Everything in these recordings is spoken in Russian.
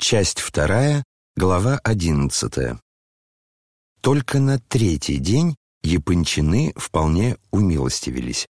Часть вторая, глава одиннадцатая. Только на третий день Япончины вполне умилостивились.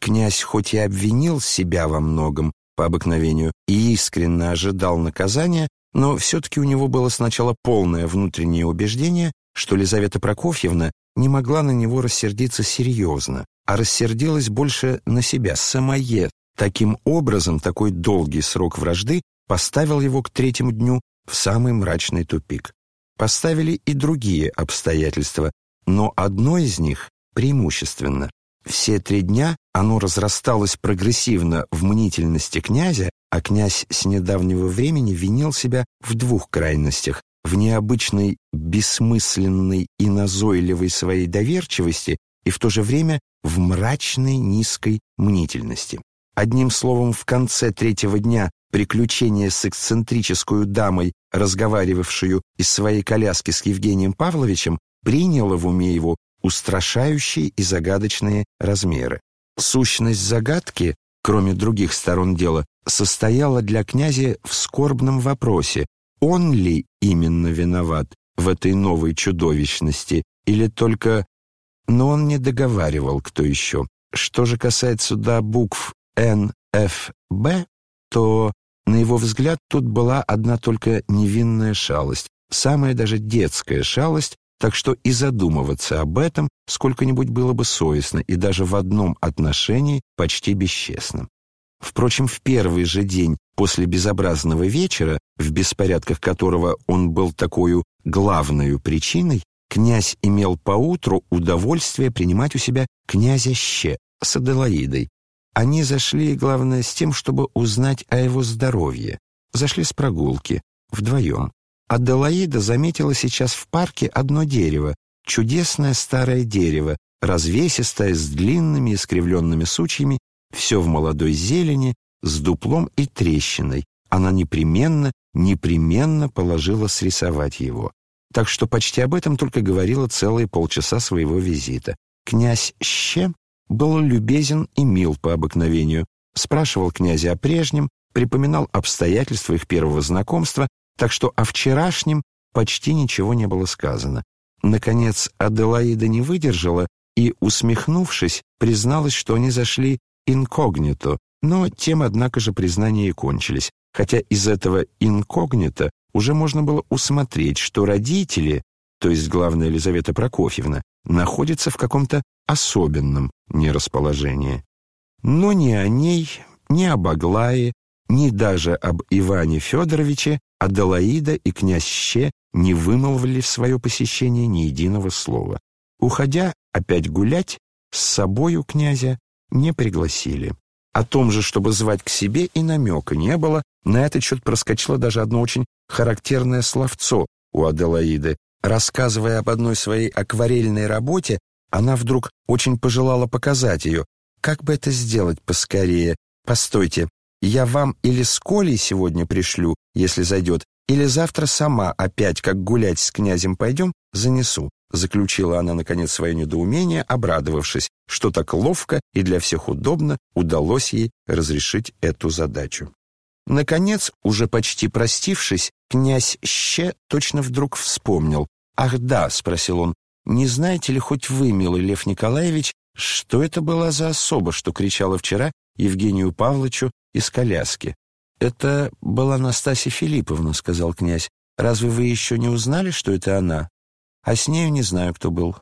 Князь хоть и обвинил себя во многом по обыкновению и искренне ожидал наказания, но все-таки у него было сначала полное внутреннее убеждение, что Лизавета Прокофьевна не могла на него рассердиться серьезно, а рассердилась больше на себя, самое. Таким образом, такой долгий срок вражды поставил его к третьему дню в самый мрачный тупик. Поставили и другие обстоятельства, но одно из них преимущественно. Все три дня оно разрасталось прогрессивно в мнительности князя, а князь с недавнего времени винил себя в двух крайностях в необычной, бессмысленной и назойливой своей доверчивости и в то же время в мрачной низкой мнительности. Одним словом, в конце третьего дня приключение с эксцентрической дамой, разговаривавшую из своей коляски с Евгением Павловичем, приняло в уме его устрашающие и загадочные размеры. Сущность загадки, кроме других сторон дела, состояла для князя в скорбном вопросе, он ли именно виноват в этой новой чудовищности, или только... Но он не договаривал, кто еще. Что же касается до букв Н, Ф, Б, то, на его взгляд, тут была одна только невинная шалость, самая даже детская шалость, так что и задумываться об этом сколько-нибудь было бы совестно и даже в одном отношении почти бесчестно. Впрочем, в первый же день после безобразного вечера, в беспорядках которого он был такой главной причиной, князь имел поутру удовольствие принимать у себя князя Ще с Аделаидой, они зашли, главное, с тем, чтобы узнать о его здоровье. Зашли с прогулки, вдвоем. Аделаида заметила сейчас в парке одно дерево, чудесное старое дерево, развесистое, с длинными искривленными сучьями, все в молодой зелени, с дуплом и трещиной. Она непременно, непременно положила срисовать его. Так что почти об этом только говорила целые полчаса своего визита. Князь Ще был любезен и мил по обыкновению, спрашивал князя о прежнем, припоминал обстоятельства их первого знакомства, так что о вчерашнем почти ничего не было сказано. Наконец, Аделаида не выдержала и, усмехнувшись, призналась, что они зашли инкогнито, но тем, однако же, признания и кончились, хотя из этого инкогнито уже можно было усмотреть, что родители, то есть главная Елизавета Прокофьевна, находятся в каком-то особенном нерасположении. Но ни о ней, ни об Аглае, ни даже об Иване Федоровиче Аделаида и князь Ще не вымолвили в свое посещение ни единого слова. Уходя опять гулять, с собою князя не пригласили. О том же, чтобы звать к себе, и намека не было, на этот счет проскочило даже одно очень характерное словцо у Аделаиды. Рассказывая об одной своей акварельной работе, она вдруг очень пожелала показать ее. Как бы это сделать поскорее? Постойте, я вам или с Колей сегодня пришлю, если зайдет, или завтра сама опять, как гулять с князем пойдем, занесу. Заключила она, наконец, свое недоумение, обрадовавшись, что так ловко и для всех удобно удалось ей разрешить эту задачу. Наконец, уже почти простившись, князь Ще точно вдруг вспомнил. «Ах да», — спросил он, не знаете ли хоть вы, милый Лев Николаевич, что это была за особа, что кричала вчера Евгению Павловичу из коляски? «Это была Настасья Филипповна», — сказал князь. «Разве вы еще не узнали, что это она?» «А с нею не знаю, кто был».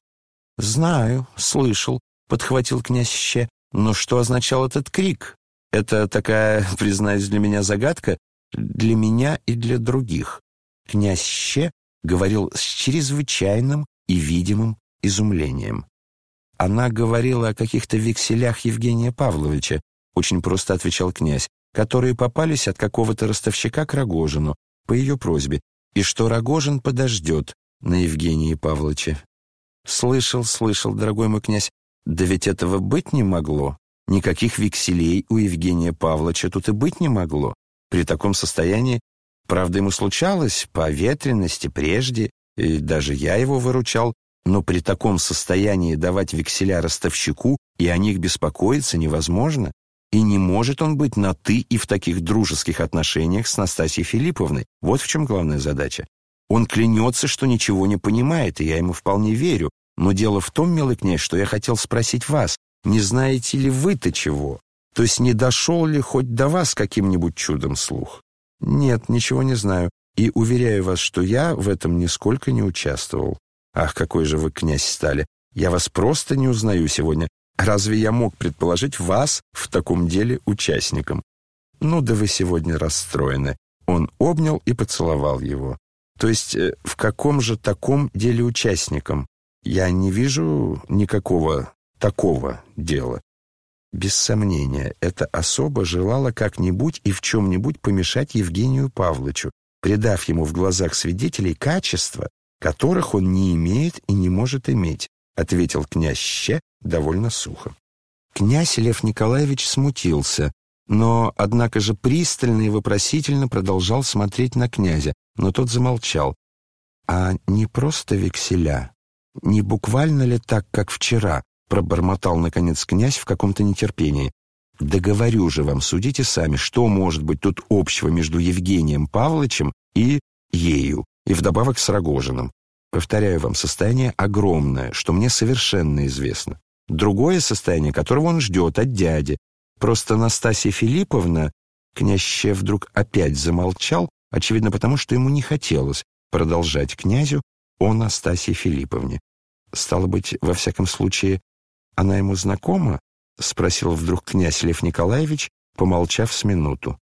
«Знаю, слышал», — подхватил князь Ще. «Но что означал этот крик? Это такая, признаюсь, для меня загадка, для меня и для других». Князь Ще говорил с чрезвычайным и видимым изумлением. Она говорила о каких-то векселях Евгения Павловича, очень просто отвечал князь, которые попались от какого-то ростовщика к Рогожину по ее просьбе, и что Рогожин подождет на Евгении Павловича. «Слышал, слышал, дорогой мой князь, да ведь этого быть не могло. Никаких векселей у Евгения Павловича тут и быть не могло. При таком состоянии, правда, ему случалось по ветренности прежде, и даже я его выручал, но при таком состоянии давать векселя ростовщику и о них беспокоиться невозможно. И не может он быть на «ты» и в таких дружеских отношениях с Настасьей Филипповной. Вот в чем главная задача. Он клянется, что ничего не понимает, и я ему вполне верю. Но дело в том, милый князь, что я хотел спросить вас, не знаете ли вы-то чего? То есть не дошел ли хоть до вас каким-нибудь чудом слух? Нет, ничего не знаю. И уверяю вас, что я в этом нисколько не участвовал. Ах, какой же вы князь стали. Я вас просто не узнаю сегодня. Разве я мог предположить вас в таком деле участником? Ну да вы сегодня расстроены. Он обнял и поцеловал его. То есть э, в каком же таком деле участником? Я не вижу никакого такого дела. Без сомнения, эта особа желала как-нибудь и в чем-нибудь помешать Евгению Павловичу, придав ему в глазах свидетелей качества, которых он не имеет и не может иметь, ответил князь Ще довольно сухо. Князь Лев Николаевич смутился, но, однако же, пристально и вопросительно продолжал смотреть на князя, но тот замолчал. «А не просто векселя? Не буквально ли так, как вчера?» пробормотал, наконец, князь в каком-то нетерпении. «Да говорю же вам, судите сами, что может быть тут общего между Евгением Павловичем и ею, и вдобавок с Рогожиным. Повторяю вам, состояние огромное, что мне совершенно известно. Другое состояние, которого он ждет от дяди. Просто Настасья Филипповна...» Князь вдруг опять замолчал, очевидно потому, что ему не хотелось продолжать князю о Настасье Филипповне. Стало быть, во всяком случае, она ему знакома? Спросил вдруг князь Лев Николаевич, помолчав с минуту.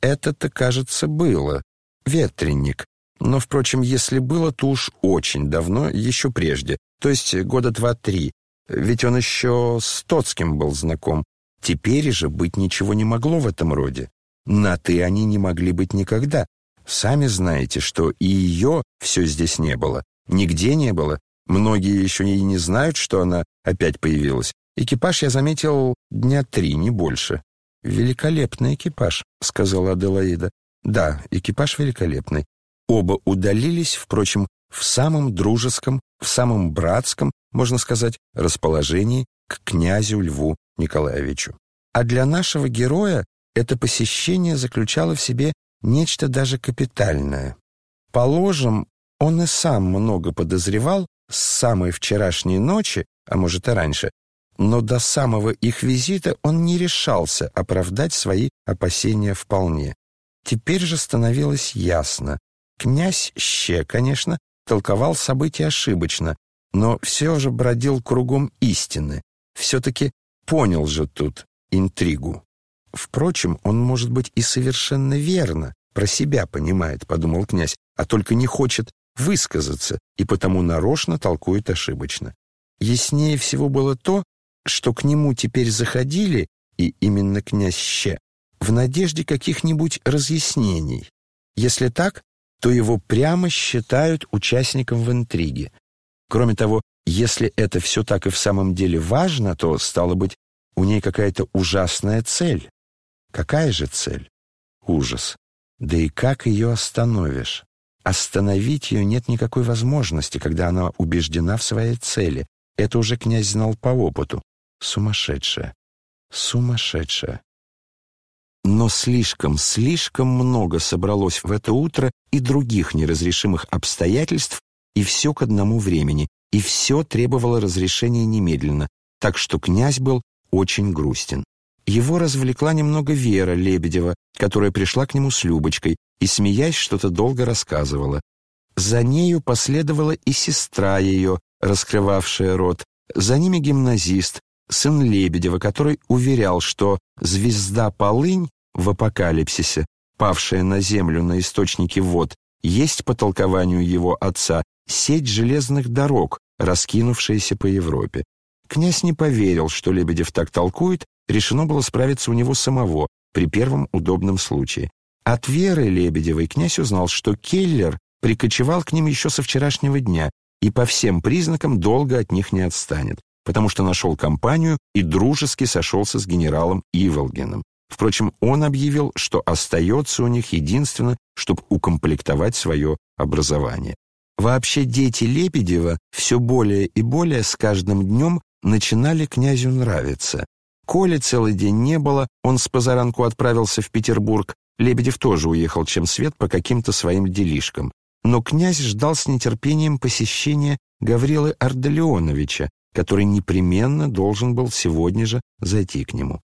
Это-то, кажется, было. Ветренник. Но, впрочем, если было, то уж очень давно, еще прежде. То есть года два-три. Ведь он еще с Тоцким был знаком. Теперь же быть ничего не могло в этом роде. На «ты» они не могли быть никогда. Сами знаете, что и ее все здесь не было. Нигде не было. Многие еще и не знают, что она опять появилась. Экипаж я заметил дня три, не больше. «Великолепный экипаж», — сказала Аделаида. «Да, экипаж великолепный. Оба удалились, впрочем, в самом дружеском, в самом братском, можно сказать, расположении к князю Льву Николаевичу. А для нашего героя это посещение заключало в себе нечто даже капитальное. Положим, он и сам много подозревал с самой вчерашней ночи, а может и раньше, но до самого их визита он не решался оправдать свои опасения вполне. Теперь же становилось ясно. Князь Ще, конечно, толковал события ошибочно, но все же бродил кругом истины. Все-таки понял же тут интригу. Впрочем, он, может быть, и совершенно верно про себя понимает, подумал князь, а только не хочет высказаться и потому нарочно толкует ошибочно. Яснее всего было то, что к нему теперь заходили, и именно князь Ще, в надежде каких-нибудь разъяснений. Если так, то его прямо считают участником в интриге. Кроме того, если это все так и в самом деле важно, то, стало быть, у ней какая-то ужасная цель. Какая же цель? Ужас. Да и как ее остановишь? Остановить ее нет никакой возможности, когда она убеждена в своей цели. Это уже князь знал по опыту. Сумасшедшая. Сумасшедшая. Но слишком, слишком много собралось в это утро и других неразрешимых обстоятельств, и все к одному времени, и все требовало разрешения немедленно, так что князь был очень грустен. Его развлекла немного Вера Лебедева, которая пришла к нему с Любочкой и, смеясь, что-то долго рассказывала. За нею последовала и сестра ее, раскрывавшая рот, за ними гимназист, сын Лебедева, который уверял, что звезда Полынь в апокалипсисе, павшая на землю на источнике вод, есть по толкованию его отца сеть железных дорог, раскинувшаяся по Европе. Князь не поверил, что Лебедев так толкует, решено было справиться у него самого при первом удобном случае. От Веры Лебедевой князь узнал, что Келлер прикочевал к ним еще со вчерашнего дня и по всем признакам долго от них не отстанет, потому что нашел компанию и дружески сошелся с генералом Иволгиным. Впрочем, он объявил, что остается у них единственно, чтобы укомплектовать свое образование. Вообще дети Лебедева все более и более с каждым днем начинали князю нравиться. Коли целый день не было, он с позаранку отправился в Петербург. Лебедев тоже уехал чем свет по каким-то своим делишкам. Но князь ждал с нетерпением посещения Гаврилы Ардалионовича, который непременно должен был сегодня же зайти к нему.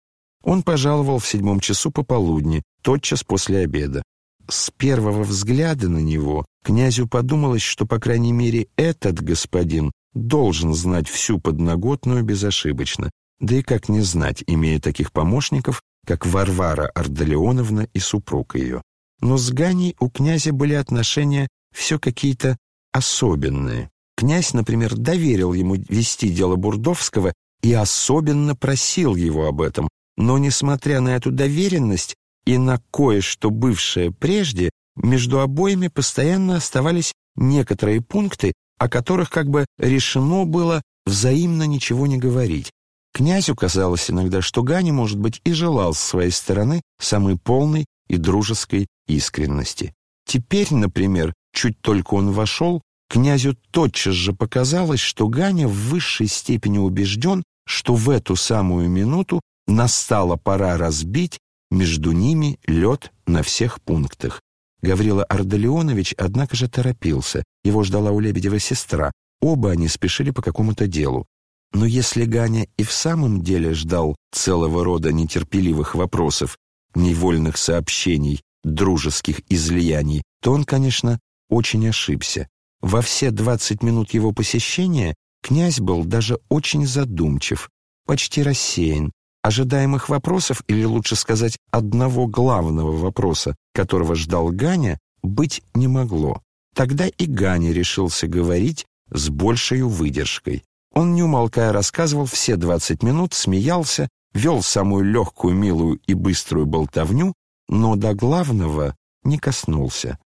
Он пожаловал в седьмом часу пополудни, тотчас после обеда. С первого взгляда на него князю подумалось, что, по крайней мере, этот господин должен знать всю подноготную безошибочно, да и как не знать, имея таких помощников, как Варвара Ардалеоновна и супруг ее. Но с Ганей у князя были отношения все какие-то особенные. Князь, например, доверил ему вести дело Бурдовского и особенно просил его об этом, но, несмотря на эту доверенность и на кое-что бывшее прежде, между обоими постоянно оставались некоторые пункты, о которых как бы решено было взаимно ничего не говорить. Князю казалось иногда, что Гани, может быть, и желал с своей стороны самой полной и дружеской искренности. Теперь, например, чуть только он вошел, князю тотчас же показалось, что Ганя в высшей степени убежден, что в эту самую минуту настала пора разбить между ними лед на всех пунктах. Гаврила Ардалионович, однако же, торопился. Его ждала у Лебедева сестра. Оба они спешили по какому-то делу. Но если Ганя и в самом деле ждал целого рода нетерпеливых вопросов, невольных сообщений, дружеских излияний, то он, конечно, очень ошибся. Во все двадцать минут его посещения князь был даже очень задумчив, почти рассеян, Ожидаемых вопросов, или лучше сказать, одного главного вопроса, которого ждал Ганя, быть не могло. Тогда и Ганя решился говорить с большей выдержкой. Он, не умолкая, рассказывал все двадцать минут, смеялся, вел самую легкую, милую и быструю болтовню, но до главного не коснулся.